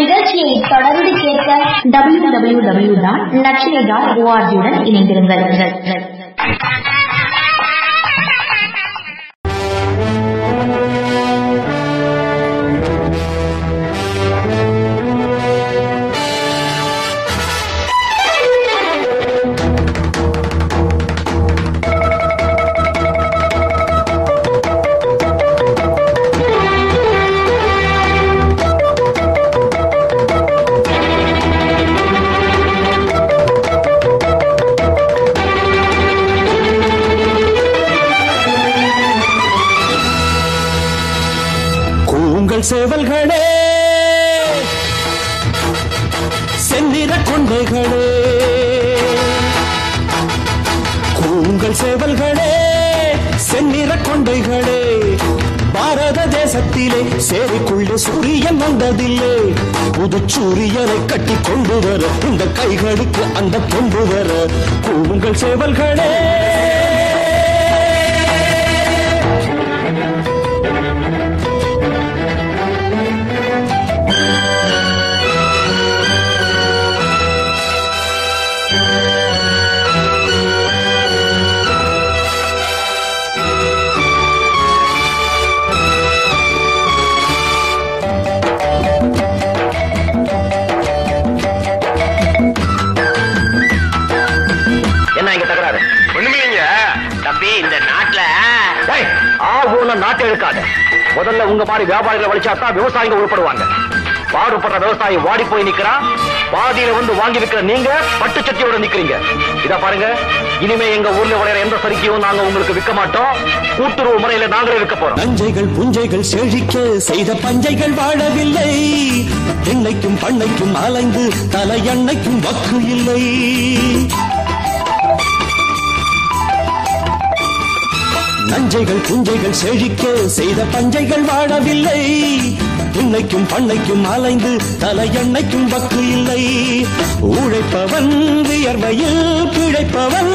நிகழ்ச்சியை தொடர்ந்து கேட்க டபிள்யூ டபிள்யூ டபிள்யூ டாட் நச்சினை டாட் ஓஆர்ஜியுடன் இணைந்திருங்கள். வந்ததில்லை. புது சூரியனை கட்டி கொண்டு வர இந்த கைகளுக்கு அந்த கொண்டு வர கூவுங்கள் சேவல்களே. நாட்டை எடுக்காத. முதல்ல உங்க மாதிரி வியாபாரிகளை வலிச்சாத்தான் விவசாயிங்க உருப்படுவாங்க. பாடுபடுற விவசாயி வாடி போய் நிக்கிறான் பாதியில வந்து வாங்கி விற்கிற நீங்க பட்டு சட்டியோட நிக்கிறீங்க. இத பாருங்க இனிமே எங்க ஊர்ல விளையாட எந்த சரிக்கையும் நாங்க உங்களுக்கு விற்க மாட்டோம். கூட்டுறவு முறையில நாங்களே விற்க போறோம். நஞ்சைகள் புஞ்சைகள் செழிக்க செய்த பஞ்சைகள் வாழவில்லை. தென்னைக்கும் பண்ணைக்கும் அலைந்து தலை எண்ணைக்கும் வக்கு இல்லை. நஞ்சைகள் புஞ்சைகள் செழிக்க செய்த பஞ்சைகள் வாழவில்லை. எண்ணெய்க்கும் பண்ணைக்கும் அலைந்து தலை எண்ணெய்க்கும் வக்கு இல்லை. உழைப்பவன் வியர்வையில் பிழைப்பவன்.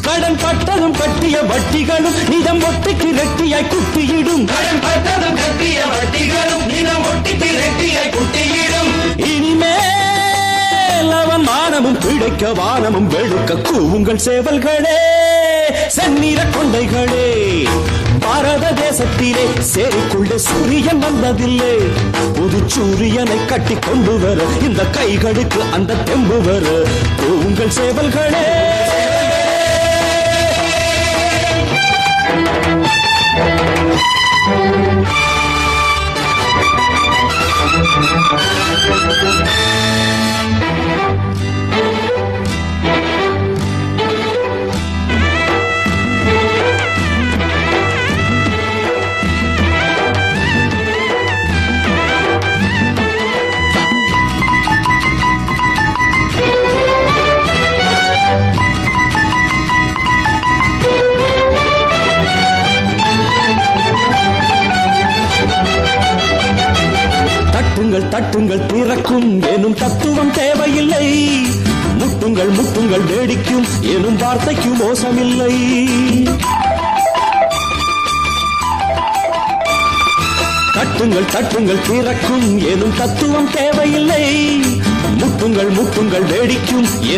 கடன் பட்டதும் கட்டிய வட்டிகளும் நிதம் ஒட்டிக்கு ரெட்டியாய் குட்டியிடும். கடன் பட்டதும் கட்டிய வட்டிகளும் நிதம் ஒட்டிக்கு ரெட்டியாய் குட்டியிடும். இனிமேல் அவன் மானமும் பிழைக்க வானமும் வெளுக்க கூவுங்கள் சேவல்களே. செந்நிற கொண்டைகளே பாரத தேசத்திலே சேரிக்குள்ள சூரியன் வந்ததில்லை புது சூரியனை கட்டி கொண்டு வர இந்த கைகளுக்கு அந்த தெம்பு வர உங்கள் சேவல்களே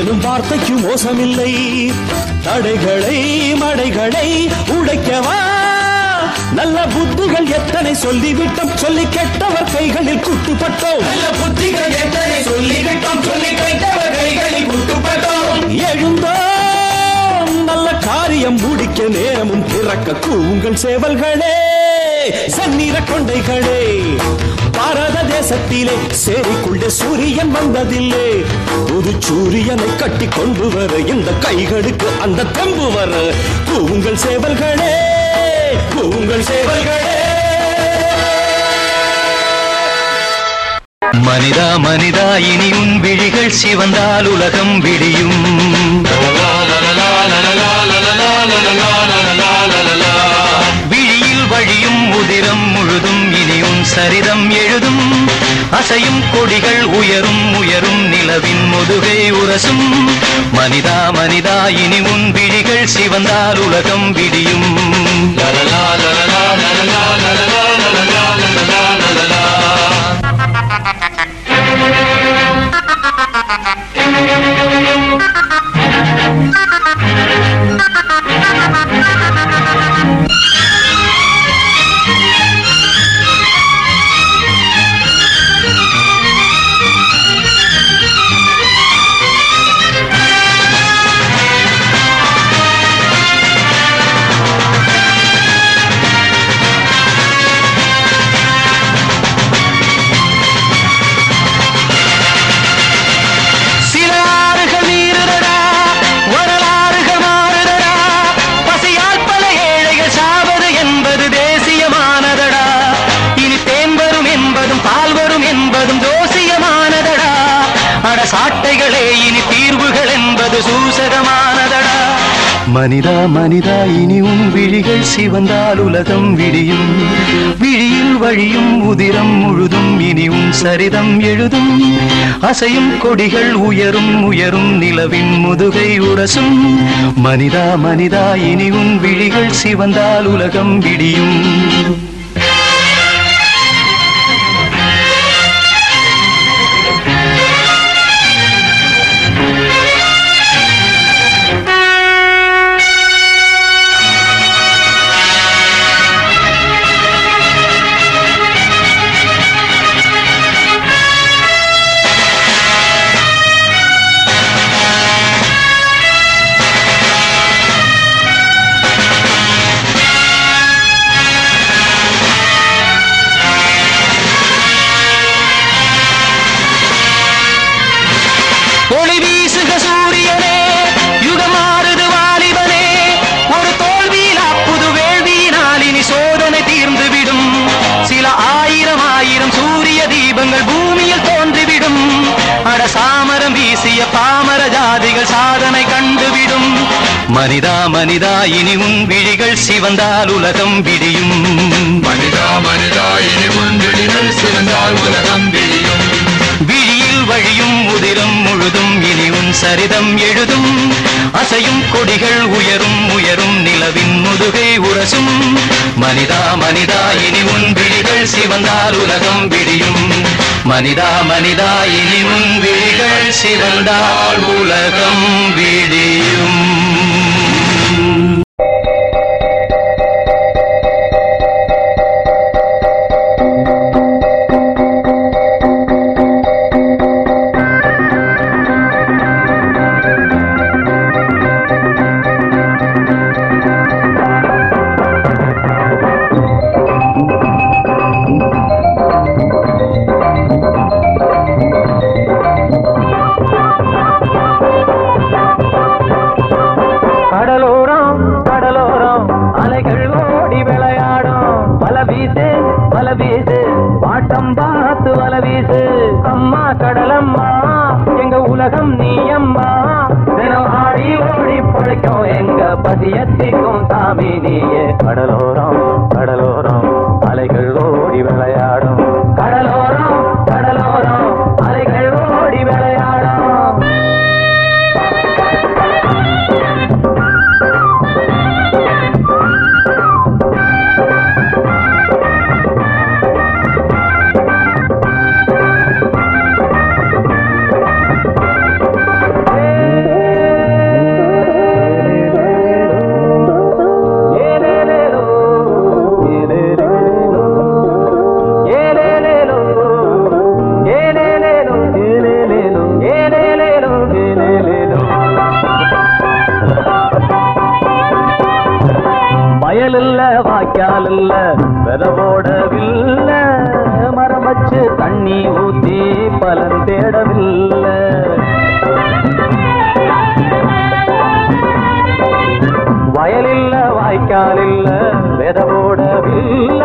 எனும் வார்த்தைக்கு மோசமில்லை. தடைகளை மடைகளை உடைக்கவா? நல்ல புத்திகள் எத்தனை சொல்லிவிட்டோம்? சொல்லி கெட்டவர் கைகளில் குட்டுப்பட்டோம். நல்ல புத்திகள் எத்தனை சொல்லிவிட்டோம்? சொல்லி கெட்டவர் கைகளில் குட்டுப்பட்டோம். எழுந்தோம். நல்ல காரியம் முடிக்க நேரமும் பிறக்க கூவுங்கள் சேவல்களே. சந்நிற கொண்டைகளே. பாரத தேசத்திலே சேரிக்குள்ளே சூரியன் வந்ததில்லை. புது சூரியனை கட்டி கொண்டு வர இந்த கைகளுக்கு அந்த தெம்பு வர. கூவுங்கள் சேவல்களே கூவுங்கள் சேவல்களே. மனிதா மனிதா இனி உன் விழிகள் சிவந்தால் உலகம் விடியும். விழியில் வழியும் உதிரம் முழுதும் சரிதம் எழுதும் அசையும் கொடிகள் உயரும் உயரும் நிலவின் முதுகை உரசும் மனிதா மனிதா இனி உன் விழிகள் சிவந்தால் உலகம் விடியும் லலலா லலலா விழிகள் வந்தால் உலகம் விடியும். விழியில் வழியும் உதிரம் முழுதும் இனியும் சரிதம் எழுதும். அசையும் கொடிகள் உயரும் உயரும் நிலவின் முதுகை உரசும். மனிதா மனிதா இனியும் விழிகள் சிவந்தால் உலகம் விடியும். சிவந்தால் உலகம் விடியும். மனிதா மனிதா இனி உன் விழிகள் சிறந்தால் உலகம் விழியும் விழியில் வழியும் உதிரம் முழுதும் இனி உன் சரிதம் எழுதும். அசையும் கொடிகள் உயரும் உயரும் நிலவின் முதுகை உரசும். மனிதா மனிதா இனி உன் விழிகள் சிவந்தால் உலகம் விடியும். மனிதா மனிதா இனி உன் விழிகள் சிவந்தால் உலகம் விடியும். தம்பாத்து பார்த்து வல வீசு. அம்மா கடலம்மா எங்க உலகம் நீ அம்மா தினம் ஆடி ஓடி பழைக்கும் எங்க பதியத்திக்கும் சாமி நீயே. கடலோ பலன் தேடவில்லை. வயலில்ல வாய்க்காலில்ல விதவோடவில்ல.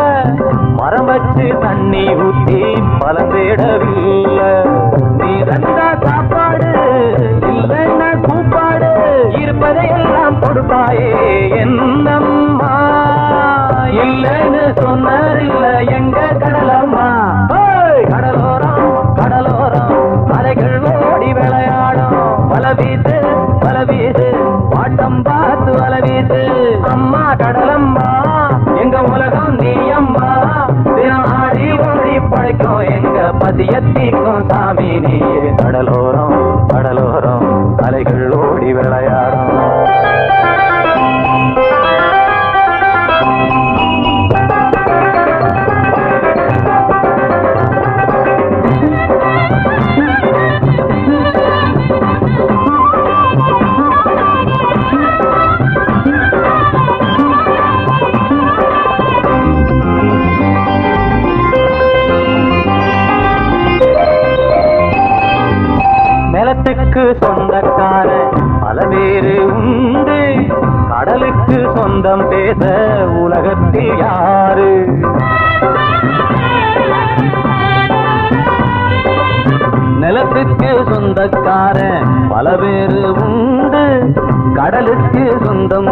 மரம் வச்சு தண்ணி ஊற்றி பலன் தேடவில்லை. கடலுக்கு சொந்தக்கார பல பேரு உண்டு. கடலுக்கு சொந்தம் பேச உலகத்தில் யாரு? நிலத்துக்கு சொந்தக்கார பல பேரு உண்டு. கடலுக்கு சொந்தம்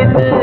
ಕಿರಿತು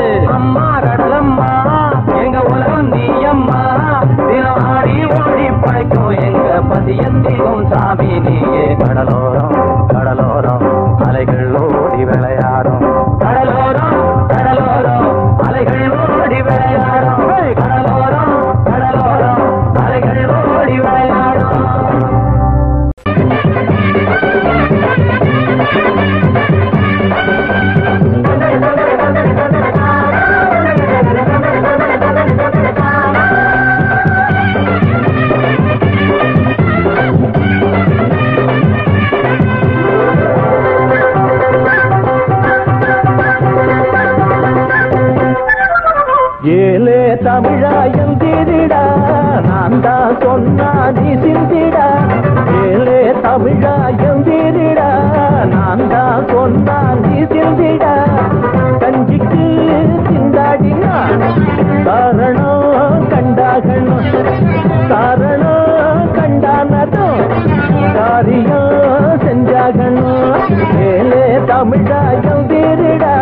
தமிழா எழுதிடா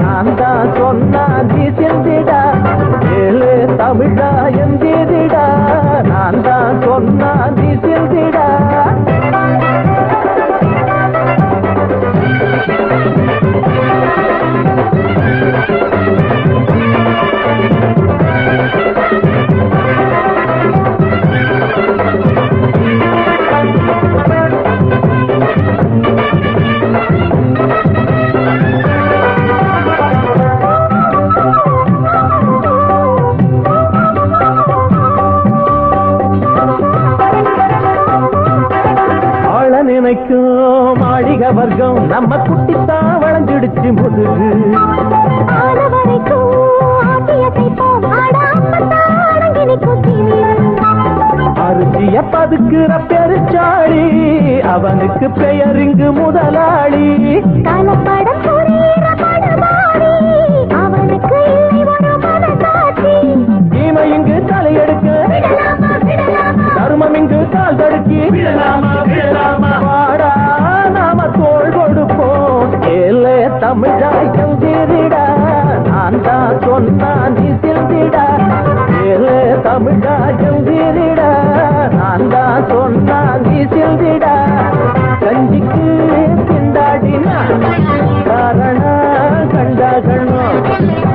நான் தான் சொன்னா நீ செஞ்சிடா ஏழு தமிழா எந்திரிடா நான் தான் சொன்னா நீ செஞ்சிடா வரைக்கும் மாளிக வர்க்கம் நம்ம குட்டித்தான் வளைஞ்சிடுச்சு முதுகு. அரிசிய பதுக்குற பெருச்சாளி அவனுக்கு பெயர் இங்கு முதலாளி. தலையெடுக்க தருமம் கால் தடுக்கி. விடலாமா? தமிழாய் எழுந்திரிடா நான் தான் சொன்னான் நீ திருந்திடா ஏழு தமிழாய் எழுந்திரிடா நான் தான் சொன்னான் நீ திருந்திடா கஞ்சிக்கு திண்டாடினா காரணம் கண்டாகணும்.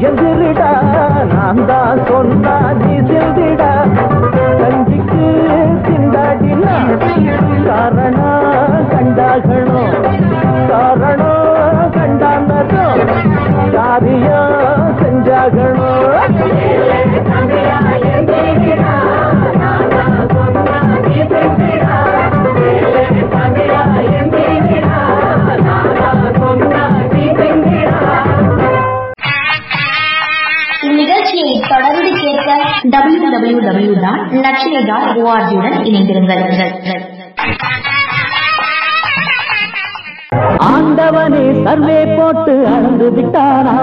எதிரிட ஓஆர்ஜியுடன் இணைந்திருங்கள். ஆண்டவனே சர்வே போட்டு அளந்து விட்டானா?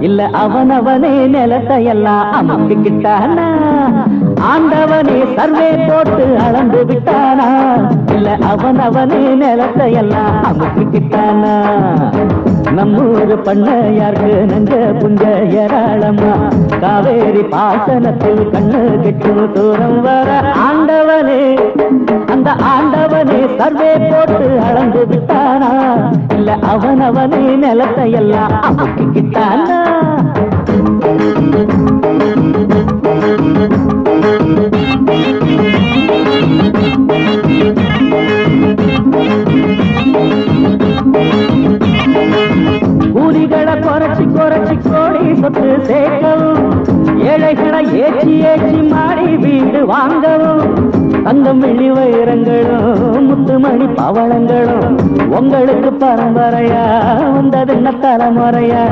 இல்ல அவனவனே நிலத்தை எல்லாம் அமைக்கிட்டானா ஆண்டவனே சர்வே போட்டு அளந்து விட்டானா? இல்ல அவனவனே நிலத்தை எல்லாம் அமைக்கிட்டானா நம்மூரு பண்ணையாருக்கு நஞ்ச புஞ்ச ஏராளமா? காவேரி பாசனத்தில் கண்ணு கெட்டு தூரம் வர ஆண்டவனே அந்த ஆண்டவனே சர்வே போட்டு அளந்து விட்டானா? இல்ல அவனவனே நிலத்தை எல்லாம் அமைக்கிட்டானா ஏழைகளை ஏற்றி ஏற்றி மாடி வீடு வாங்கவும் தங்கம் வெள்ளி வைரங்களும் முத்துமணி பவளங்களும். உங்களுக்கு பரம்பரையா வந்ததென்ன தலைமுறையா?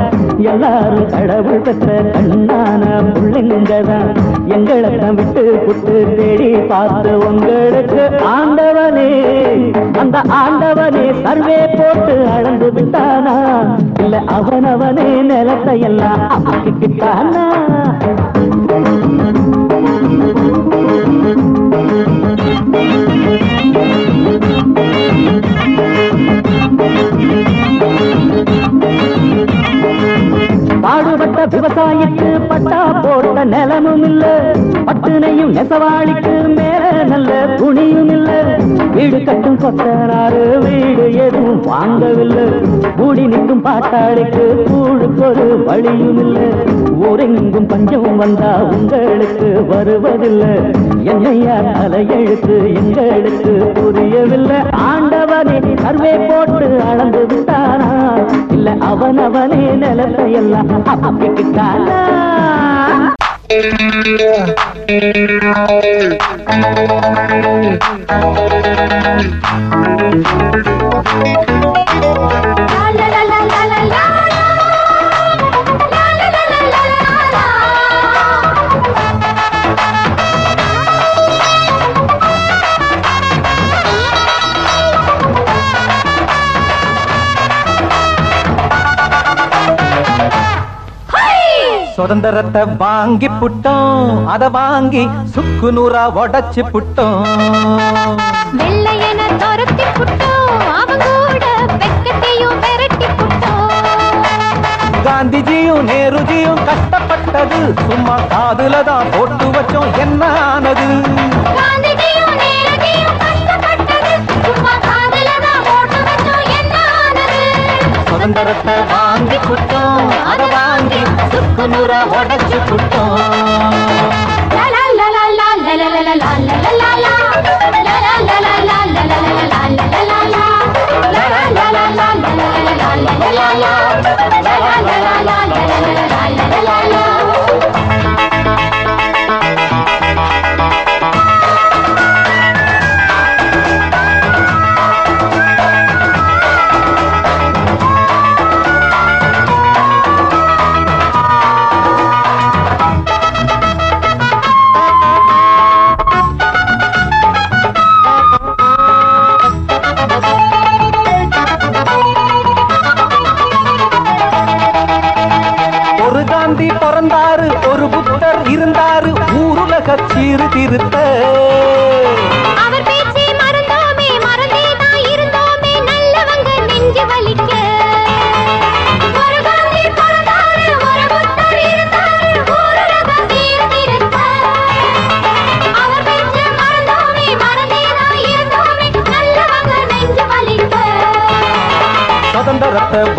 எல்லாரும் கடவுள் பெற்ற கண்ணான பிள்ளைங்கதான். எங்களை விட்டு புட்டு தேடி பார்த்து உங்களுக்கு ஆண்டவனே. அந்த ஆண்டவனே சர்வே போட்டு அளந்து விட்டானா? இல்ல அவனவனே நிலத்தை எல்லாம் அமைக்கிட்டானா விவசாயிக்கு பட்டா போட்ட நிலமும் இல்லை. பட்டுனையும் நெசவாளிக்கு மேல நல்ல துணியும் இல்ல. வீடு கட்டும் கொத்தனாரு வீடு எதுவும் வாங்கவில்லை. கூடி நிற்கும் பாட்டாளிக்கு கூழுக்கொரு வழியும் இல்ல. ஊரெங்கும் பஞ்சம் வந்தா உங்களுக்கு வருவதில்லை. என்னையா தலையெழுத்து எங்களுக்கு புரியவில்லை. ஆண்டவனே சர்வே போட்டு அளந்து விட்டானா? இல்ல அவனவனே நிலத்தை எல்லாம் la la la la la சுதந்திரத்தை வாங்கி புட்டோம். அத வாங்கி சுக்கு நூறா உடைச்சு புட்டோம். வெள்ளையன துரத்தி புட்டோம். அவன் கூட வெக்கத்தையும் விரட்டி புட்டோம். காந்திஜியும் நேருஜியும் கஷ்டப்பட்டது. சும்மா காதுல தான் போட்டு வச்சோம். என்ன ஆனது? சுதந்திரத்தை வாங்கி குட்டோம் அத வாங்கி சுக்கு நூறா உடைச்சு புட்டோம்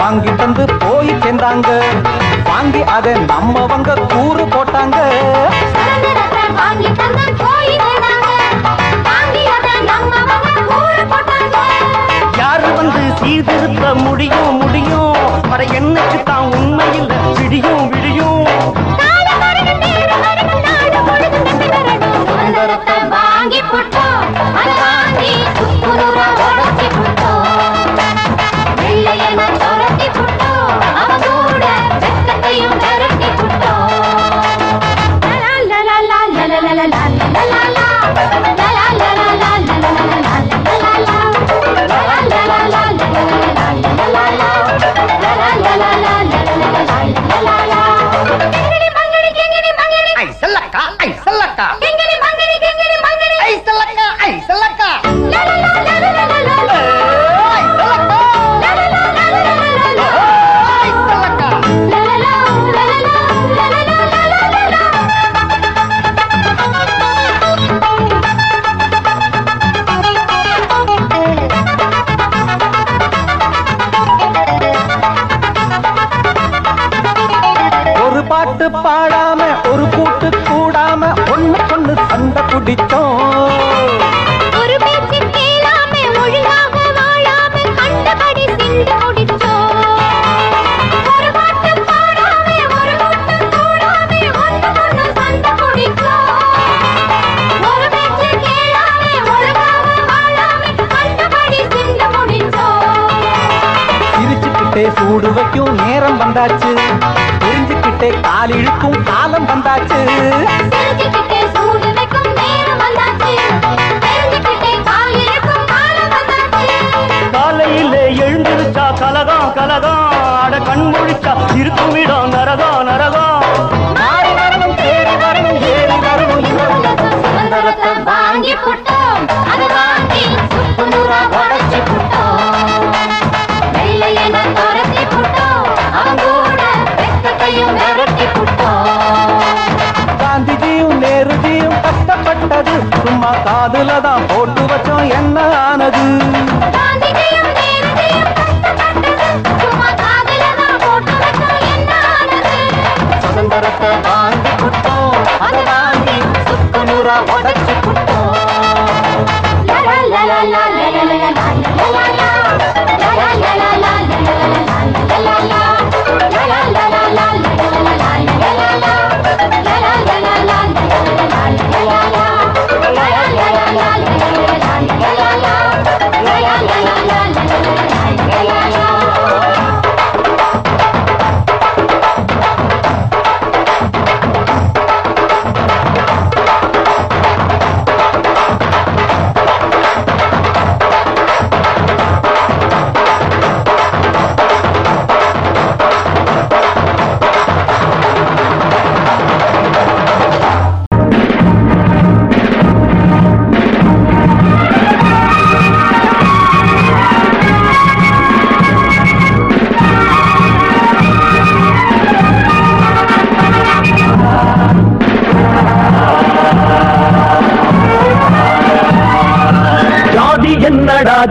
வாங்கி தந்து போய் சேர்ந்தாங்க. வாங்கி அதை நம்மவங்க கூ பிடிச்சோம் ஒரு பேச்சு கேளாம ஒழுங்காக வாழாம கண்டபடி சிந்து முடிச்சோம் ஒரு பாட்டு பாடாம ஒரு கூட்டம் கூடாம ஒன்று ஒன்று சண்டை பிடிச்சோம் ஒரு பேச்சு கேளாம ஒழுங்காக வாழாம கண்டபடி சிந்து முடிச்சோம் சிரிச்சுக்கிட்டே சூடு வைக்கும் நேரம் வந்தாச்சு. தெரிஞ்சுக்கிட்டே கால் இழுக்கும் காலம் வந்தாச்சு. இருக்கும் இடம் வரணும் சுதந்திரத்தை வாங்கி புட்டோம். அதை வாங்கி சுக்கு நூறா உடச்சி புட்டோம். வெள்ளையன துரத்தி புட்டோம். அவன் கூட வெக்கத்தையும் விரட்டி புட்டோம். காந்திஜியும் நேருஜியும் கஷ்டப்பட்டது. சும்மா காதுல தான் போட்டு வச்சோம். என்ன ஆனது? காந்திஜியும் ஆட்டை வாங்கிக்கிட்டோம் அதை வாங்கி சுக்கு நூறா உடச்சுக்கிட்டோம் la la la la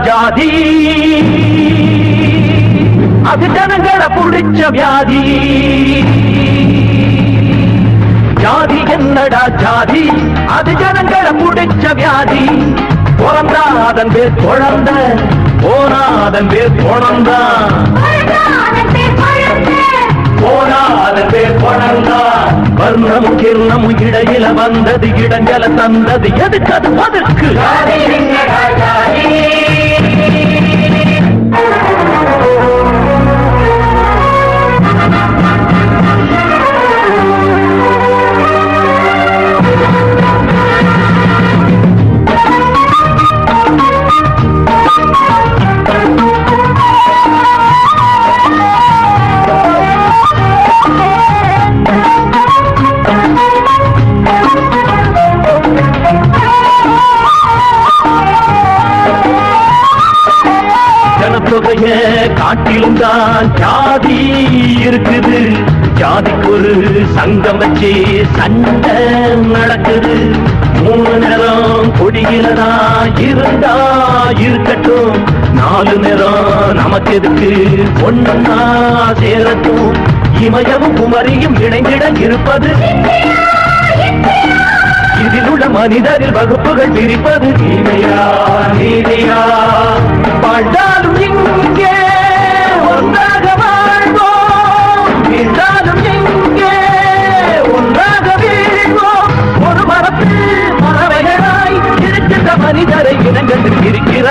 ஜாதி அது ஜனங்களை புடிச்ச வியாதி ஜாதி என்னடா ஜாதி அது ஜனங்களை புடிச்ச வியாதி பிறந்தா அதன் பேர் குழந்த போனா அதன் பேர் குழந்தான் போனா அதன் பேர் குழந்தான் வர்ணமும் கிர்ணமும் இடையில வந்தது இடங்கல தந்தது எதுக்கு அது அதற்கு நாட்டிலும் தான் ஜாதி இருக்குது. ஜாதிக்கு ஒரு சங்கம் வச்சு சண்டை நடக்குது. மூணு நேரம் கொடியிலதா இருந்தா இருக்கட்டும். நாலு நேரம் நமக்கு எதுக்கு? ஒன்னா சேரட்டும். இமயமும் குமரியும் இணைந்திட இருப்பது. இதில் உள்ள மனிதரில் வகுப்புகள் பிரிப்பது. நீதியா நீதியா வாழ்ந்தாலும் இங்கே மனிதரை இனங்கள் இருக்கிற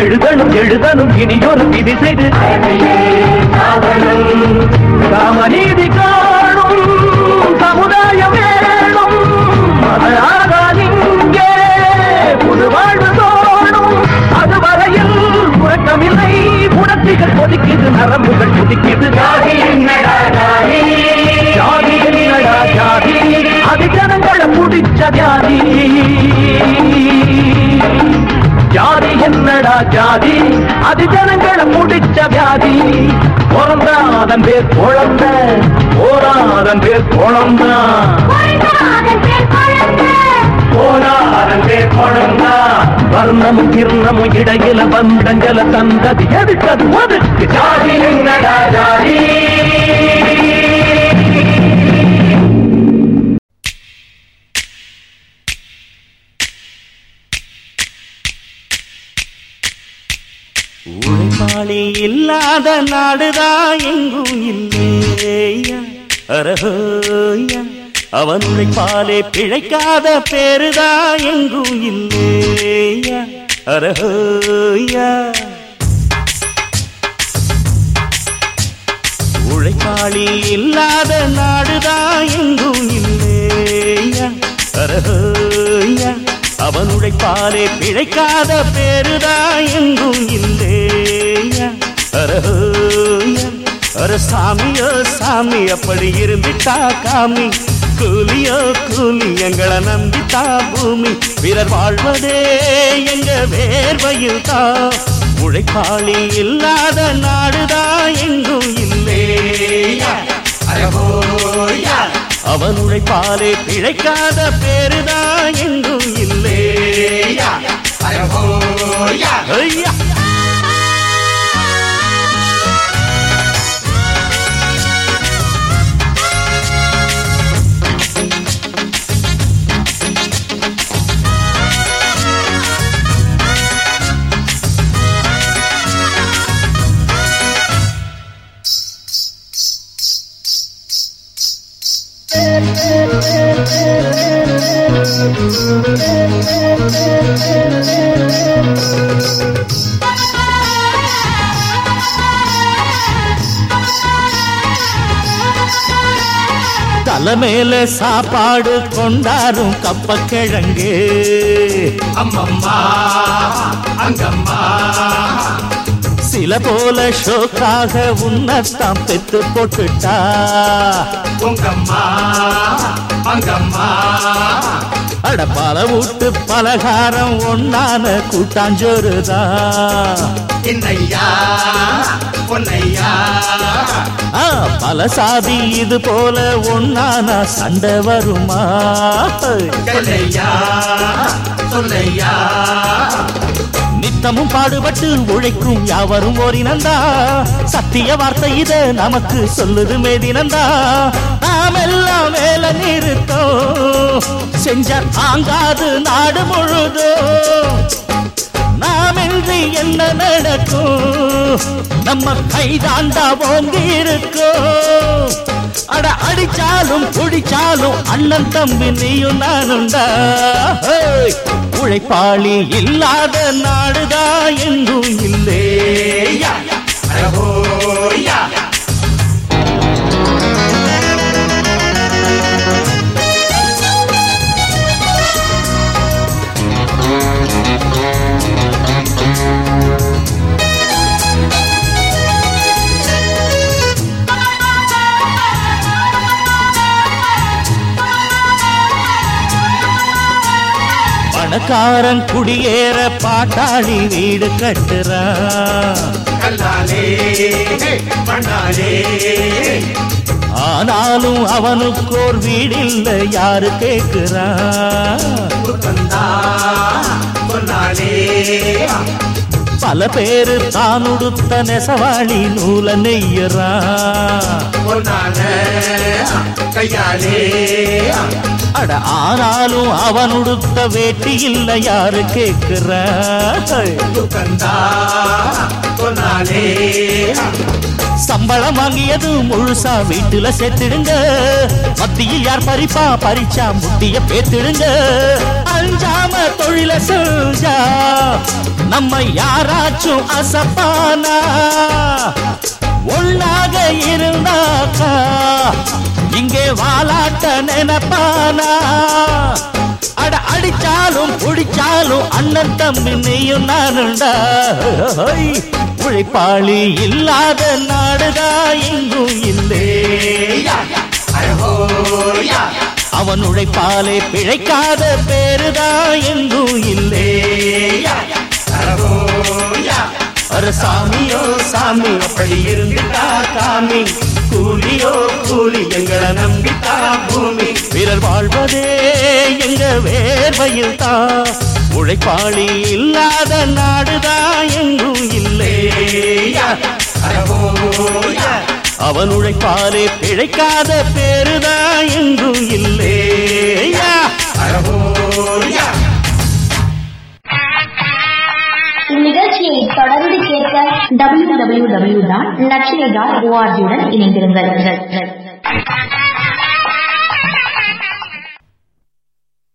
எழுதணும் எழுதணும் இனியொரு விதி செய்து. ராமநீதி காணும் சமுதாயம் வேணும் மதராகாதிங்கே புது வாழ்வு தோணும். அதுவரையில் உறக்கமில்லை உணர்ச்சிகள் கொதிக்குது நரம்புகள் துடிக்குது. ஜாதி என்னடா ஜாதி? ஜாதி? என்னடா ஜாதி அது ஜனங்களை பிடிச்ச ஜாதி. என்னடா ஜாதி? அது ஜனங்களை முடிச்ச வியாதி. பிறந்தாதன் பேர் குழந்த போராதன் பேர் குழந்தா. போராதன் பேர் குழந்தா. வர்ணமும் கிர்ணமும் இடையில பந்தங்கள தந்தது. எதுக்கது ஒதுக்கு ஜாதி. என்னடா ஜாதி? உழைப்பாளி இல்லாத நாடுதான் எங்கும் இல்லையா? அரஹோயா அவன் உழைப்பாலே பிழைக்காத பேருதான் எங்கும் இல்லையா? அரஹோயா. உழைப்பாளி இல்லாத நாடுதான் எங்கும் இல்லையா? அரஹோயா. அவன் உழைப்பாலே பிழைக்காத பேருதா எங்கும் இல்லையா? அர சாமியோ சாமி அப்படி இருந்துட்டா காமி. கூலியோ கூலி எங்களை நம்பித்தா பூமி. பிறர் வாழ்வதே எங்க வேர்வையில் தான் உழைப்பாளி இல்லாத நாடுதா எங்கும் இல்லையா? அவன் உழைப்பாலே பிழைக்காத பேருதா எங்கும் 哎呀！哎呀！மேல சாப்பாடு கொண்டாரும் கப்பக்கிழங்கு. சில போல ஷோக்காக உன்னத்தான் பெத்து போட்டுட்டா. உங்கம்மா அங்கம்மா. அட பல வீட்டு பலகாரம் ஒன்னான கூட்டாஞ்சோறுதான். என்னையா பொன்னையா பல சாதி இது போல ஒன்னான சண்டை வருமா? சொல்லையா? சொல்லையா? நித்தமும் பாடுபட்டு உழைக்கும் யாவரும் ஓரினந்தா. சத்திய வார்த்தை இத நமக்கு சொல்லுது மேதினந்தா நாம் எல்லாம் வேலை நிறுத்தம் செஞ்ச தாங்காது நாடு முழுதும் நாமின்றி என்ன நடக்கும்? நம்ம கைதாண்டா ஓங்கி இருக்கும் அட அடிச்சாலும் குடிச்சாலும் அண்ணன் தம்பி நீயும் நானுண்டா உழைப்பாளி இல்லாத நாடுதான் எங்கும் இல்லையா? பணக்காரன் குடியேற பாட்டாளி வீடு மண்ணாலே. ஆனாலும் அவனுக்கு ஒரு வீடில்ல யாரு சொன்னாலே பல பேரு தான் உடுத்த நெசவாளி நூல நெய்யறான் கையாலே. அட ஆனாலும் அவன் உடுத்த வேட்டி இல்ல யாரு கேக்குறா. சம்பளம் வாங்கியது முழுசா வீட்டுல சேர்த்திடுங்க. மத்தியில் யார் பறிப்பா பறிச்சா முட்டிய பேத்திடுங்க. அஞ்சாம தொழில செஞ்சா நம்ம யாராச்சும் அசப்பானா? ஒன்னாக இருந்தாக்கா இங்கே வாலாட்ட நினைப்பானா? அட அடிச்சாலும் புடிச்சாலும் அண்ணன் தம்பி நீயும் நானுண்டா உழைப்பாளி இல்லாத நாடுதா எங்கும் இல்லே அவன் உழைப்பாலே பிழைக்காத பேருதான் எங்கும் இல்லே. அர சாமியோ சாமி அப்படி இருந்துட்டா சாமி கூலியோ கூலி எங்களை நம்பித்தா பூமி. பிறர் வாழ்வதே எங்க வேர்வையில் தான் உழைப்பாளி இல்லாத நாடுதான் எங்கும் இல்லையா அவன் உழைப்பாலே பிழைக்காத பேருதா எங்கும் இல்லையா இந்நிகழ்ச்சியை தொடர்ந்து கேட்க W W W dot Lakshmi dot ஓஆர்ஜியுடன் இணைந்திருங்கள்.